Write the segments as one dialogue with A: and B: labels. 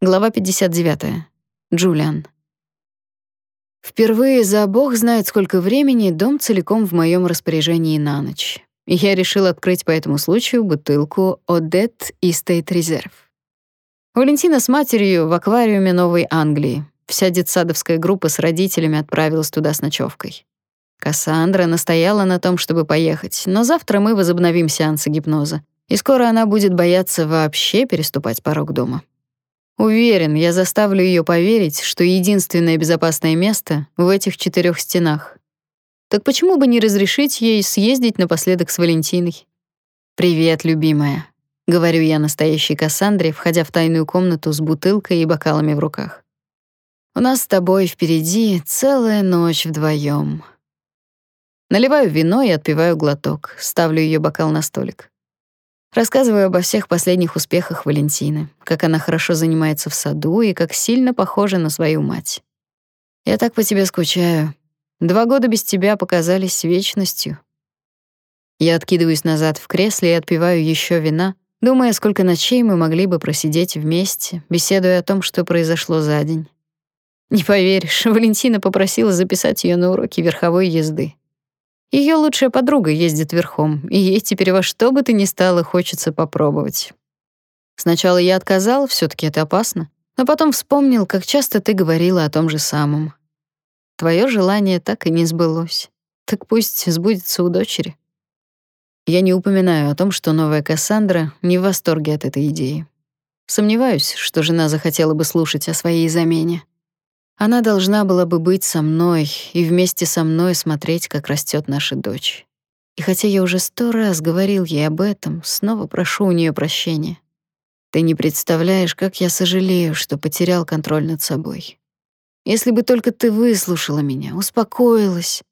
A: Глава 59. Джулиан. Впервые за бог знает сколько времени дом целиком в моем распоряжении на ночь. И я решил открыть по этому случаю бутылку Одет и Стейт Резерв. Валентина с матерью в аквариуме Новой Англии. Вся детсадовская группа с родителями отправилась туда с ночевкой. Кассандра настояла на том, чтобы поехать, но завтра мы возобновим сеансы гипноза, и скоро она будет бояться вообще переступать порог дома. Уверен, я заставлю ее поверить, что единственное безопасное место в этих четырех стенах. Так почему бы не разрешить ей съездить напоследок с Валентиной? Привет, любимая, говорю я настоящей Кассандре, входя в тайную комнату с бутылкой и бокалами в руках. У нас с тобой впереди целая ночь вдвоем. Наливаю вино и отпиваю глоток, ставлю ее бокал на столик. Рассказываю обо всех последних успехах Валентины, как она хорошо занимается в саду и как сильно похожа на свою мать. Я так по тебе скучаю. Два года без тебя показались вечностью. Я откидываюсь назад в кресле и отпиваю еще вина, думая, сколько ночей мы могли бы просидеть вместе, беседуя о том, что произошло за день. Не поверишь, Валентина попросила записать ее на уроки верховой езды. Ее лучшая подруга ездит верхом, и ей теперь во что бы то ни стало хочется попробовать. Сначала я отказал, все таки это опасно, но потом вспомнил, как часто ты говорила о том же самом. Твое желание так и не сбылось. Так пусть сбудется у дочери. Я не упоминаю о том, что новая Кассандра не в восторге от этой идеи. Сомневаюсь, что жена захотела бы слушать о своей замене. Она должна была бы быть со мной и вместе со мной смотреть, как растет наша дочь. И хотя я уже сто раз говорил ей об этом, снова прошу у нее прощения. Ты не представляешь, как я сожалею, что потерял контроль над собой. Если бы только ты выслушала меня, успокоилась,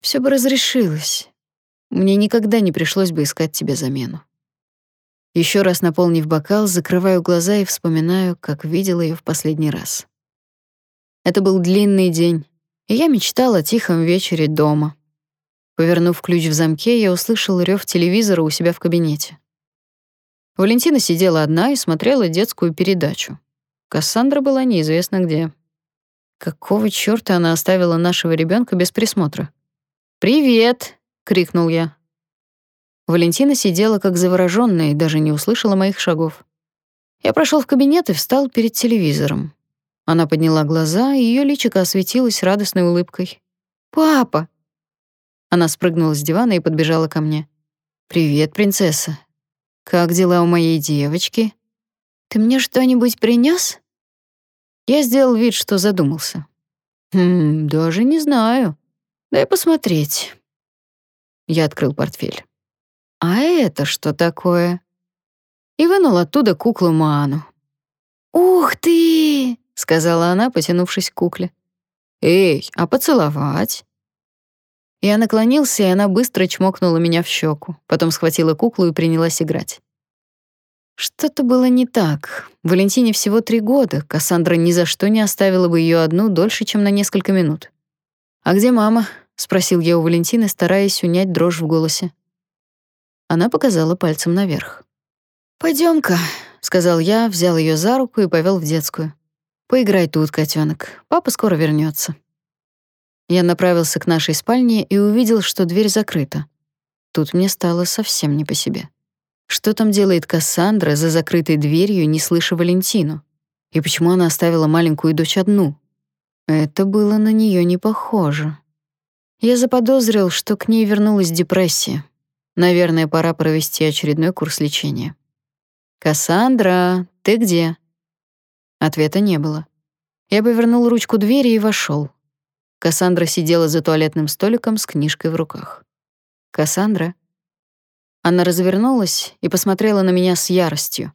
A: все бы разрешилось. Мне никогда не пришлось бы искать тебе замену. Еще раз наполнив бокал, закрываю глаза и вспоминаю, как видела ее в последний раз. Это был длинный день, и я мечтала о тихом вечере дома. Повернув ключ в замке, я услышал рев телевизора у себя в кабинете. Валентина сидела одна и смотрела детскую передачу. Кассандра была неизвестно где. Какого чёрта она оставила нашего ребёнка без присмотра? «Привет!» — крикнул я. Валентина сидела как заворожённая и даже не услышала моих шагов. Я прошёл в кабинет и встал перед телевизором. Она подняла глаза, и её личико осветилось радостной улыбкой. «Папа!» Она спрыгнула с дивана и подбежала ко мне. «Привет, принцесса. Как дела у моей девочки? Ты мне что-нибудь принёс?» Я сделал вид, что задумался. «Хм, даже не знаю. Дай посмотреть». Я открыл портфель. «А это что такое?» И вынул оттуда куклу Ману. «Ух ты!» — сказала она, потянувшись к кукле. «Эй, а поцеловать?» Я наклонился, и она быстро чмокнула меня в щеку, потом схватила куклу и принялась играть. Что-то было не так. Валентине всего три года, Кассандра ни за что не оставила бы ее одну дольше, чем на несколько минут. «А где мама?» — спросил я у Валентины, стараясь унять дрожь в голосе. Она показала пальцем наверх. «Пойдём-ка», — сказал я, взял ее за руку и повел в детскую. Поиграй тут, котенок. Папа скоро вернется. Я направился к нашей спальне и увидел, что дверь закрыта. Тут мне стало совсем не по себе. Что там делает Кассандра за закрытой дверью, не слыша Валентину? И почему она оставила маленькую дочь одну? Это было на нее не похоже. Я заподозрил, что к ней вернулась депрессия. Наверное, пора провести очередной курс лечения. «Кассандра, ты где?» Ответа не было. Я повернул ручку двери и вошел. Кассандра сидела за туалетным столиком с книжкой в руках. «Кассандра?» Она развернулась и посмотрела на меня с яростью.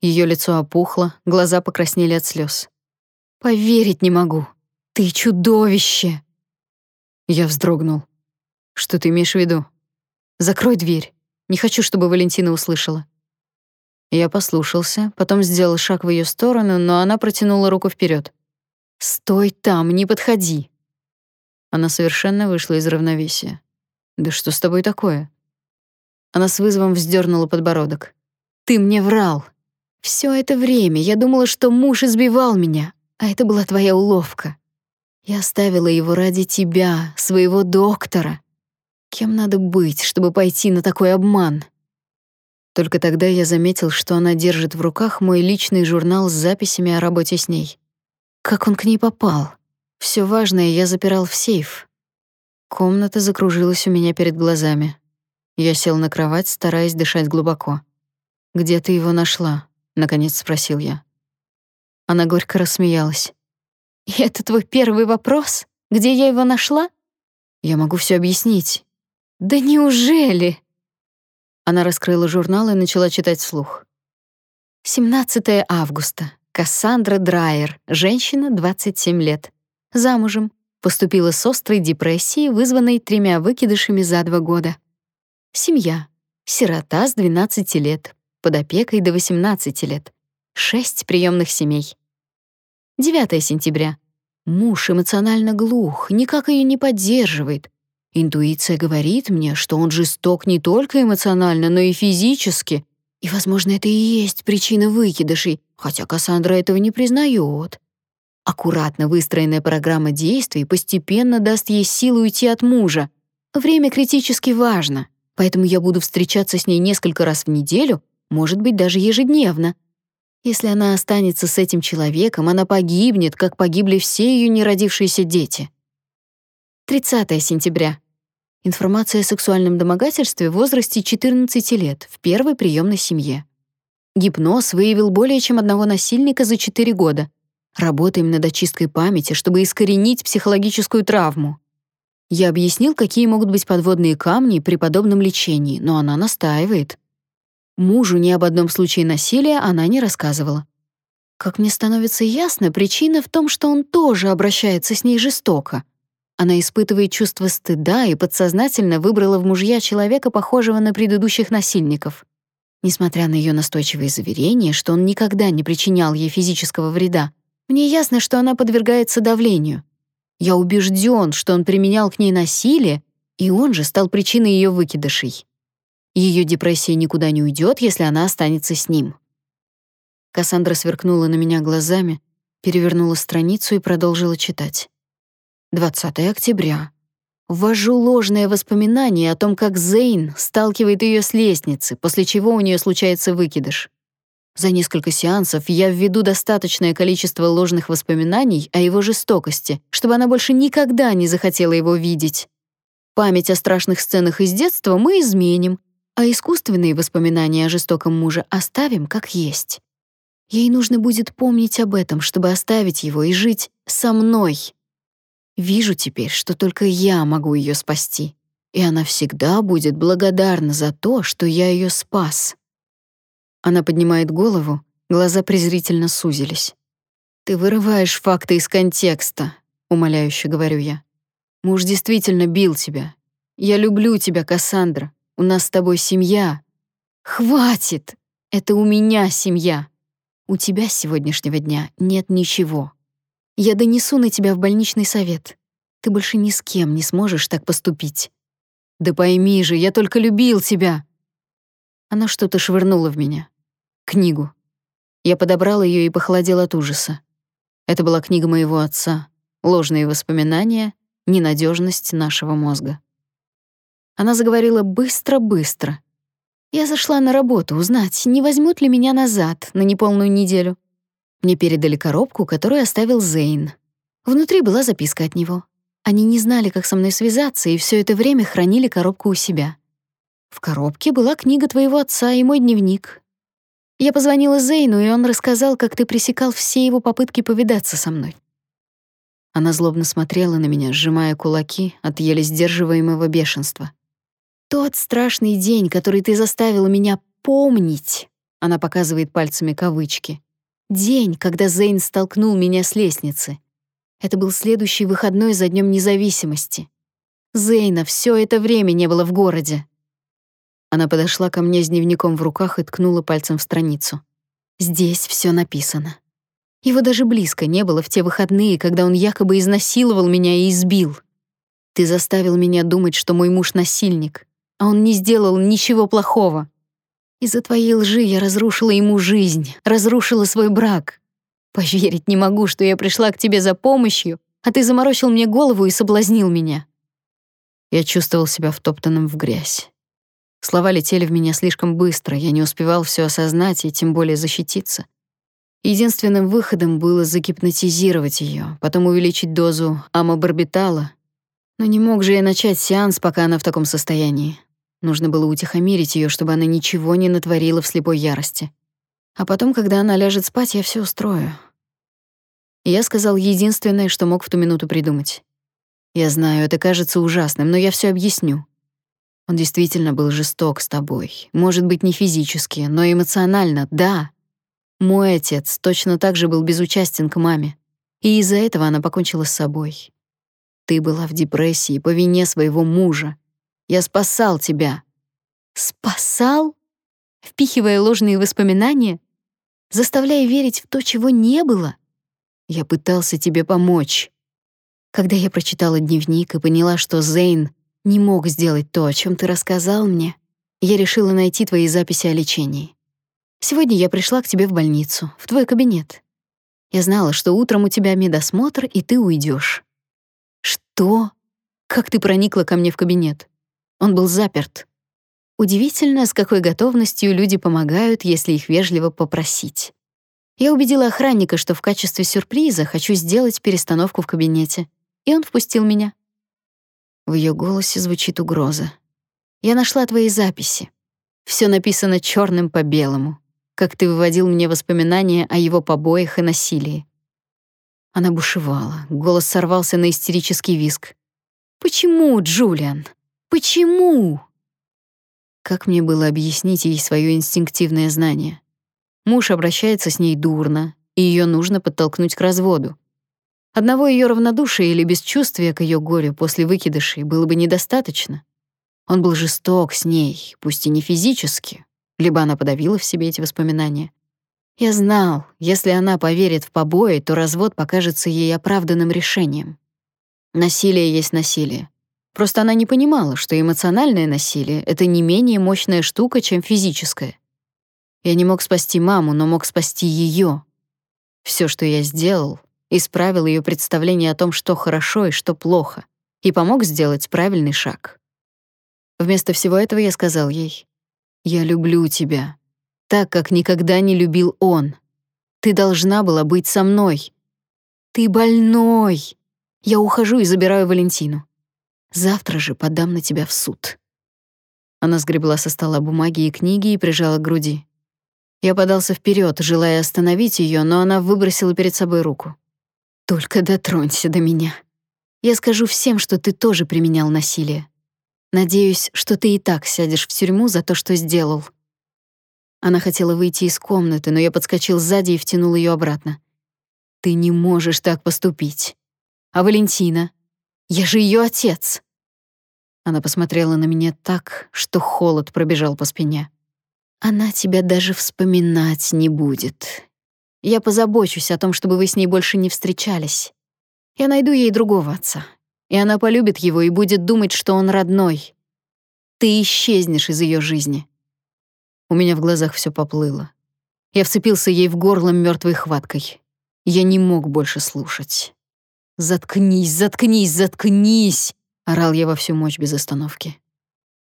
A: Ее лицо опухло, глаза покраснели от слез. «Поверить не могу! Ты чудовище!» Я вздрогнул. «Что ты имеешь в виду?» «Закрой дверь. Не хочу, чтобы Валентина услышала». Я послушался, потом сделал шаг в ее сторону, но она протянула руку вперед. «Стой там, не подходи!» Она совершенно вышла из равновесия. «Да что с тобой такое?» Она с вызовом вздернула подбородок. «Ты мне врал! Все это время я думала, что муж избивал меня, а это была твоя уловка. Я оставила его ради тебя, своего доктора. Кем надо быть, чтобы пойти на такой обман? Только тогда я заметил, что она держит в руках мой личный журнал с записями о работе с ней. Как он к ней попал? Все важное я запирал в сейф. Комната закружилась у меня перед глазами. Я сел на кровать, стараясь дышать глубоко. «Где ты его нашла?» — наконец спросил я. Она горько рассмеялась. «И это твой первый вопрос? Где я его нашла?» «Я могу все объяснить». «Да неужели?» Она раскрыла журнал и начала читать вслух. 17 августа. Кассандра Драйер, женщина, 27 лет. Замужем. Поступила с острой депрессией, вызванной тремя выкидышами за два года. Семья. Сирота с 12 лет, под опекой до 18 лет. Шесть приемных семей. 9 сентября. Муж эмоционально глух, никак ее не поддерживает. Интуиция говорит мне, что он жесток не только эмоционально, но и физически. И, возможно, это и есть причина выкидышей, хотя Кассандра этого не признает. Аккуратно выстроенная программа действий постепенно даст ей силу уйти от мужа. Время критически важно, поэтому я буду встречаться с ней несколько раз в неделю, может быть, даже ежедневно. Если она останется с этим человеком, она погибнет, как погибли все ее неродившиеся дети. 30 сентября. Информация о сексуальном домогательстве в возрасте 14 лет в первой приемной семье. Гипноз выявил более чем одного насильника за 4 года. Работаем над очисткой памяти, чтобы искоренить психологическую травму. Я объяснил, какие могут быть подводные камни при подобном лечении, но она настаивает. Мужу ни об одном случае насилия она не рассказывала. Как мне становится ясно, причина в том, что он тоже обращается с ней жестоко. Она испытывает чувство стыда и подсознательно выбрала в мужья человека, похожего на предыдущих насильников. Несмотря на ее настойчивые заверения, что он никогда не причинял ей физического вреда, мне ясно, что она подвергается давлению. Я убежден, что он применял к ней насилие, и он же стал причиной ее выкидышей. Ее депрессия никуда не уйдет, если она останется с ним. Кассандра сверкнула на меня глазами, перевернула страницу и продолжила читать. 20 октября. Ввожу ложное воспоминание о том, как Зейн сталкивает ее с лестницы, после чего у нее случается выкидыш. За несколько сеансов я введу достаточное количество ложных воспоминаний о его жестокости, чтобы она больше никогда не захотела его видеть. Память о страшных сценах из детства мы изменим, а искусственные воспоминания о жестоком муже оставим как есть. Ей нужно будет помнить об этом, чтобы оставить его и жить со мной. Вижу теперь, что только я могу ее спасти, и она всегда будет благодарна за то, что я ее спас. Она поднимает голову, глаза презрительно сузились. «Ты вырываешь факты из контекста», — умоляюще говорю я. «Муж действительно бил тебя. Я люблю тебя, Кассандра. У нас с тобой семья». «Хватит! Это у меня семья. У тебя с сегодняшнего дня нет ничего. Я донесу на тебя в больничный совет. Ты больше ни с кем не сможешь так поступить». «Да пойми же, я только любил тебя!» Она что-то швырнула в меня. Книгу. Я подобрал ее и похолодел от ужаса. Это была книга моего отца. Ложные воспоминания, ненадежность нашего мозга. Она заговорила быстро-быстро. Я зашла на работу узнать, не возьмут ли меня назад на неполную неделю. Мне передали коробку, которую оставил Зейн. Внутри была записка от него. Они не знали, как со мной связаться, и все это время хранили коробку у себя. В коробке была книга твоего отца и мой дневник, я позвонила Зейну, и он рассказал, как ты пресекал все его попытки повидаться со мной. Она злобно смотрела на меня, сжимая кулаки от еле сдерживаемого бешенства. Тот страшный день, который ты заставила меня помнить. Она показывает пальцами кавычки. День, когда Зейн столкнул меня с лестницы. Это был следующий выходной за днем независимости. Зейна все это время не было в городе. Она подошла ко мне с дневником в руках и ткнула пальцем в страницу. Здесь все написано. Его даже близко не было в те выходные, когда он якобы изнасиловал меня и избил. Ты заставил меня думать, что мой муж насильник, а он не сделал ничего плохого. Из-за твоей лжи я разрушила ему жизнь, разрушила свой брак. Поверить не могу, что я пришла к тебе за помощью, а ты заморочил мне голову и соблазнил меня. Я чувствовал себя втоптанным в грязь. Слова летели в меня слишком быстро, я не успевал все осознать и тем более защититься. Единственным выходом было загипнотизировать ее, потом увеличить дозу амобарбитала. Но не мог же я начать сеанс, пока она в таком состоянии. Нужно было утихомирить ее, чтобы она ничего не натворила в слепой ярости. А потом, когда она ляжет спать, я все устрою. я сказал единственное, что мог в ту минуту придумать. Я знаю, это кажется ужасным, но я все объясню. Он действительно был жесток с тобой. Может быть, не физически, но эмоционально, да. Мой отец точно так же был безучастен к маме. И из-за этого она покончила с собой. Ты была в депрессии по вине своего мужа. Я спасал тебя. Спасал? Впихивая ложные воспоминания? Заставляя верить в то, чего не было? Я пытался тебе помочь. Когда я прочитала дневник и поняла, что Зейн не мог сделать то, о чем ты рассказал мне, я решила найти твои записи о лечении. Сегодня я пришла к тебе в больницу, в твой кабинет. Я знала, что утром у тебя медосмотр, и ты уйдешь. Что? Как ты проникла ко мне в кабинет? Он был заперт. Удивительно, с какой готовностью люди помогают, если их вежливо попросить. Я убедила охранника, что в качестве сюрприза хочу сделать перестановку в кабинете, и он впустил меня. В ее голосе звучит угроза. Я нашла твои записи. Все написано черным по белому, как ты выводил мне воспоминания о его побоях и насилии. Она бушевала, голос сорвался на истерический визг. «Почему, Джулиан? Почему?» Как мне было объяснить ей свое инстинктивное знание? Муж обращается с ней дурно, и ее нужно подтолкнуть к разводу. Одного ее равнодушия или бесчувствия к ее горю после выкидышей было бы недостаточно. Он был жесток с ней, пусть и не физически, либо она подавила в себе эти воспоминания. Я знал, если она поверит в побои, то развод покажется ей оправданным решением. Насилие есть насилие. Просто она не понимала, что эмоциональное насилие — это не менее мощная штука, чем физическое. Я не мог спасти маму, но мог спасти ее. Все, что я сделал, исправил ее представление о том, что хорошо и что плохо, и помог сделать правильный шаг. Вместо всего этого я сказал ей, «Я люблю тебя, так, как никогда не любил он. Ты должна была быть со мной. Ты больной. Я ухожу и забираю Валентину. Завтра же подам на тебя в суд». Она сгребла со стола бумаги и книги и прижала к груди. Я подался вперед, желая остановить ее, но она выбросила перед собой руку. «Только дотронься до меня. Я скажу всем, что ты тоже применял насилие. Надеюсь, что ты и так сядешь в тюрьму за то, что сделал». Она хотела выйти из комнаты, но я подскочил сзади и втянул ее обратно. «Ты не можешь так поступить. А Валентина? Я же ее отец!» Она посмотрела на меня так, что холод пробежал по спине. «Она тебя даже вспоминать не будет. Я позабочусь о том, чтобы вы с ней больше не встречались. Я найду ей другого отца, и она полюбит его и будет думать, что он родной. Ты исчезнешь из ее жизни». У меня в глазах все поплыло. Я вцепился ей в горло мертвой хваткой. Я не мог больше слушать. «Заткнись, заткнись, заткнись!» Орал я во всю мощь без остановки.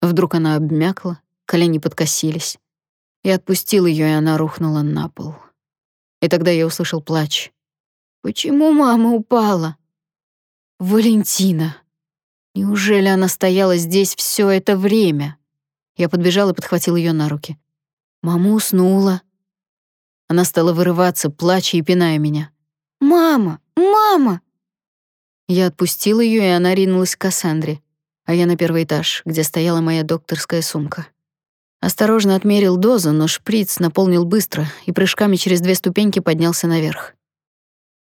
A: Вдруг она обмякла, колени подкосились. Я отпустил ее, и она рухнула на пол. И тогда я услышал плач. «Почему мама упала?» «Валентина! Неужели она стояла здесь все это время?» Я подбежал и подхватил ее на руки. Мама уснула. Она стала вырываться, плача и пиная меня. «Мама! Мама!» Я отпустил ее, и она ринулась к Кассандре, а я на первый этаж, где стояла моя докторская сумка. Осторожно отмерил дозу, но шприц наполнил быстро и прыжками через две ступеньки поднялся наверх.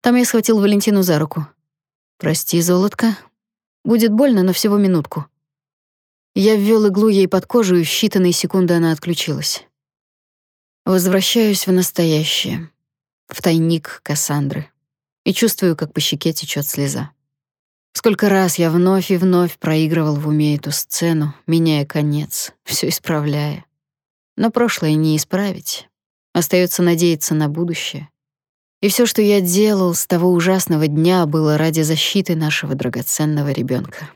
A: Там я схватил Валентину за руку. «Прости, золотко. Будет больно, но всего минутку». Я ввел иглу ей под кожу, и в считанные секунды она отключилась. Возвращаюсь в настоящее, в тайник Кассандры, и чувствую, как по щеке течет слеза. Сколько раз я вновь и вновь проигрывал в уме эту сцену, меняя конец, все исправляя. Но прошлое не исправить. Остается надеяться на будущее. И все, что я делал с того ужасного дня, было ради защиты нашего драгоценного ребенка.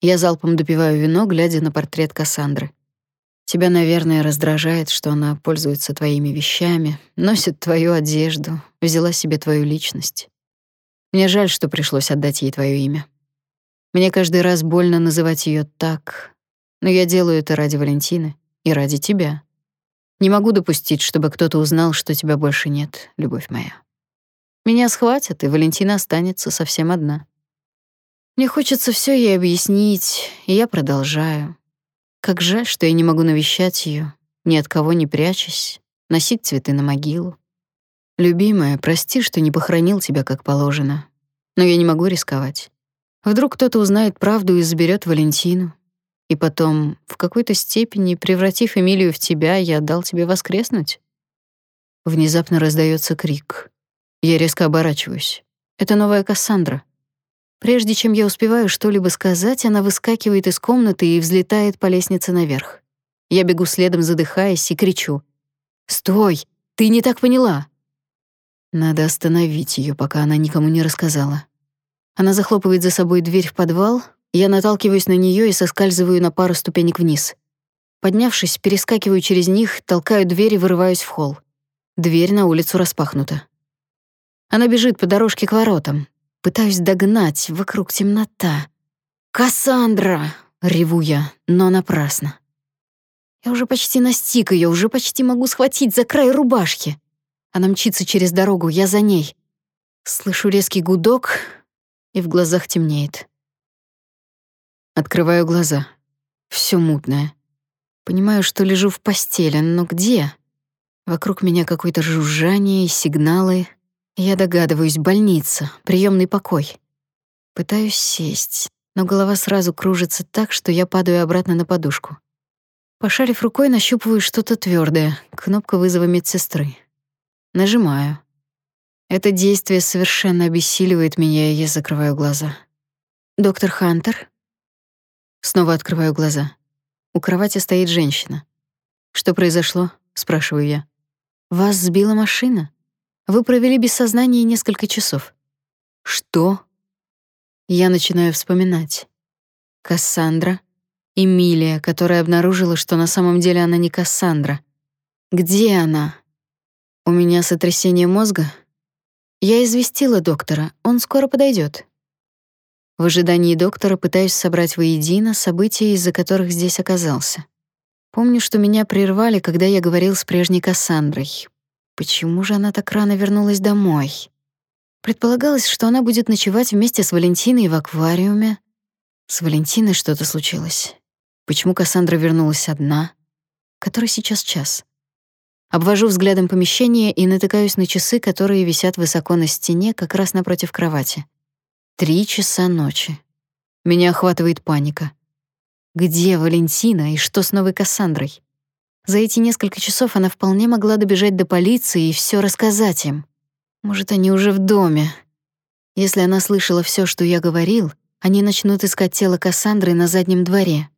A: Я залпом допиваю вино, глядя на портрет Кассандры. Тебя, наверное, раздражает, что она пользуется твоими вещами, носит твою одежду, взяла себе твою личность. Мне жаль, что пришлось отдать ей твое имя. Мне каждый раз больно называть ее так, но я делаю это ради Валентины и ради тебя. Не могу допустить, чтобы кто-то узнал, что тебя больше нет, любовь моя. Меня схватят, и Валентина останется совсем одна. Мне хочется все ей объяснить, и я продолжаю. Как жаль, что я не могу навещать ее, ни от кого не прячась, носить цветы на могилу. Любимая, прости, что не похоронил тебя как положено, но я не могу рисковать. Вдруг кто-то узнает правду и заберет Валентину. И потом, в какой-то степени, превратив Эмилию в тебя, я дал тебе воскреснуть. Внезапно раздается крик. Я резко оборачиваюсь. Это новая Кассандра. Прежде чем я успеваю что-либо сказать, она выскакивает из комнаты и взлетает по лестнице наверх. Я бегу следом, задыхаясь, и кричу: "Стой! Ты не так поняла!" Надо остановить ее, пока она никому не рассказала. Она захлопывает за собой дверь в подвал, я наталкиваюсь на нее и соскальзываю на пару ступенек вниз. Поднявшись, перескакиваю через них, толкаю дверь и вырываюсь в холл. Дверь на улицу распахнута. Она бежит по дорожке к воротам. Пытаюсь догнать, вокруг темнота. «Кассандра!» — реву я, но напрасно. Я уже почти настиг ее, уже почти могу схватить за край рубашки. Она мчится через дорогу, я за ней. Слышу резкий гудок, и в глазах темнеет. Открываю глаза. Всё мутное. Понимаю, что лежу в постели, но где? Вокруг меня какое-то жужжание и сигналы, я догадываюсь, больница, приемный покой. Пытаюсь сесть, но голова сразу кружится так, что я падаю обратно на подушку. Пошарив рукой, нащупываю что-то твердое, кнопка вызова медсестры. Нажимаю. Это действие совершенно обессиливает меня, и я закрываю глаза. «Доктор Хантер?» Снова открываю глаза. У кровати стоит женщина. «Что произошло?» — спрашиваю я. «Вас сбила машина?» Вы провели без сознания несколько часов. Что? Я начинаю вспоминать. Кассандра, Эмилия, которая обнаружила, что на самом деле она не Кассандра. Где она? У меня сотрясение мозга. Я известила доктора, он скоро подойдет. В ожидании доктора пытаюсь собрать воедино события, из-за которых здесь оказался. Помню, что меня прервали, когда я говорил с прежней Кассандрой. Почему же она так рано вернулась домой? Предполагалось, что она будет ночевать вместе с Валентиной в аквариуме. С Валентиной что-то случилось. Почему Кассандра вернулась одна? Который сейчас час? Обвожу взглядом помещение и натыкаюсь на часы, которые висят высоко на стене, как раз напротив кровати. Три часа ночи. Меня охватывает паника. Где Валентина и что с новой Кассандрой? За эти несколько часов она вполне могла добежать до полиции и все рассказать им. Может, они уже в доме. Если она слышала все, что я говорил, они начнут искать тело Кассандры на заднем дворе.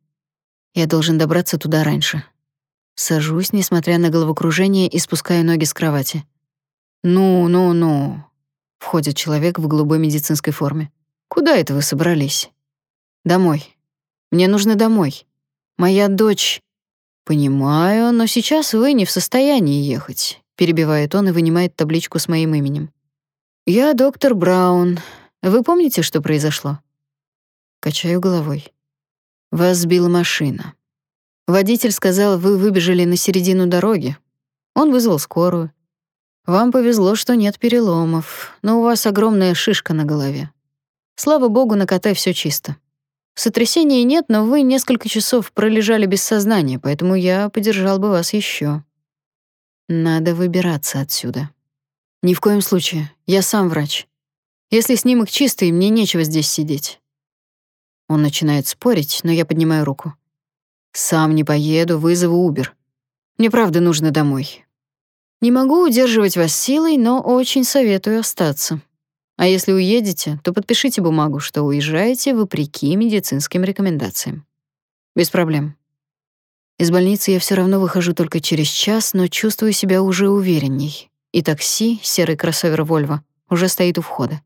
A: Я должен добраться туда раньше. Сажусь, несмотря на головокружение, и спускаю ноги с кровати. «Ну, ну, ну», — входит человек в голубой медицинской форме. «Куда это вы собрались?» «Домой. Мне нужно домой. Моя дочь...» «Понимаю, но сейчас вы не в состоянии ехать», — перебивает он и вынимает табличку с моим именем. «Я доктор Браун. Вы помните, что произошло?» Качаю головой. «Вас сбила машина. Водитель сказал, вы выбежали на середину дороги. Он вызвал скорую. Вам повезло, что нет переломов, но у вас огромная шишка на голове. Слава богу, на коте все чисто. Сотрясения нет, но вы несколько часов пролежали без сознания, поэтому я подержал бы вас еще. Надо выбираться отсюда. Ни в коем случае. Я сам врач. Если снимок чистый, мне нечего здесь сидеть. Он начинает спорить, но я поднимаю руку. Сам не поеду, вызову Uber. Мне правда нужно домой. Не могу удерживать вас силой, но очень советую остаться. А если уедете, то подпишите бумагу, что уезжаете вопреки медицинским рекомендациям. Без проблем. Из больницы я все равно выхожу только через час, но чувствую себя уже уверенней. И такси, серый кроссовер Volvo, уже стоит у входа.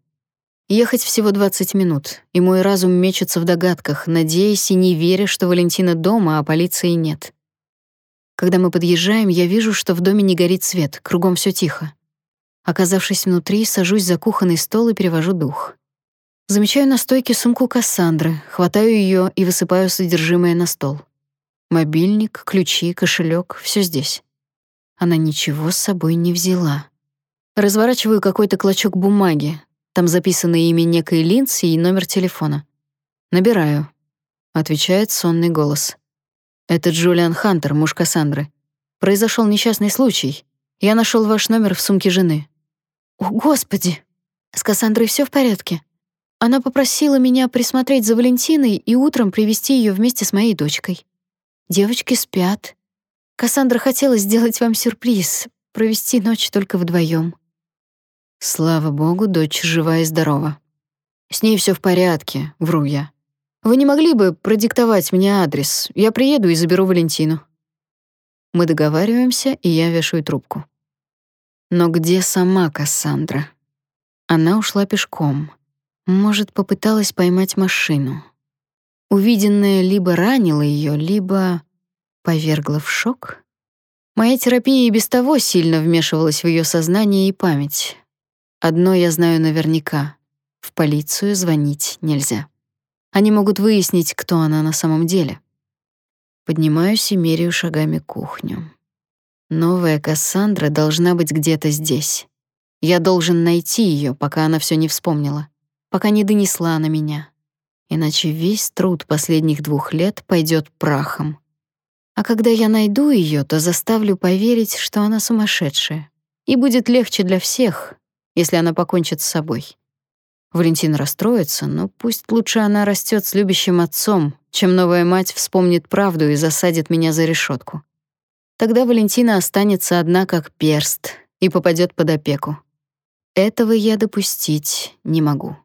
A: Ехать всего 20 минут, и мой разум мечется в догадках, надеясь и не веря, что Валентина дома, а полиции нет. Когда мы подъезжаем, я вижу, что в доме не горит свет, кругом все тихо. Оказавшись внутри, сажусь за кухонный стол и перевожу дух. Замечаю на стойке сумку Кассандры, хватаю ее и высыпаю содержимое на стол. Мобильник, ключи, кошелек — все здесь. Она ничего с собой не взяла. Разворачиваю какой-то клочок бумаги. Там записано имя некой Линдси и номер телефона. Набираю. Отвечает сонный голос. Это Джулиан Хантер, муж Кассандры. Произошел несчастный случай. Я нашел ваш номер в сумке жены. О, господи. С Кассандрой все в порядке? Она попросила меня присмотреть за Валентиной и утром привести ее вместе с моей дочкой. Девочки спят. Кассандра хотела сделать вам сюрприз, провести ночь только вдвоем. Слава богу, дочь жива и здорова. С ней все в порядке, вру я. Вы не могли бы продиктовать мне адрес? Я приеду и заберу Валентину. Мы договариваемся, и я вешаю трубку. Но где сама Кассандра? Она ушла пешком. Может, попыталась поймать машину. Увиденное либо ранило ее, либо повергло в шок. Моя терапия и без того сильно вмешивалась в ее сознание и память. Одно я знаю наверняка: в полицию звонить нельзя. Они могут выяснить, кто она на самом деле. Поднимаюсь и меряю шагами кухню. Новая Кассандра должна быть где-то здесь. Я должен найти ее, пока она все не вспомнила пока не донесла на меня. Иначе весь труд последних двух лет пойдет прахом. А когда я найду ее, то заставлю поверить, что она сумасшедшая. И будет легче для всех, если она покончит с собой. Валентин расстроится, но пусть лучше она растет с любящим отцом, чем новая мать вспомнит правду и засадит меня за решетку. Тогда Валентина останется одна как перст и попадет под опеку. Этого я допустить не могу.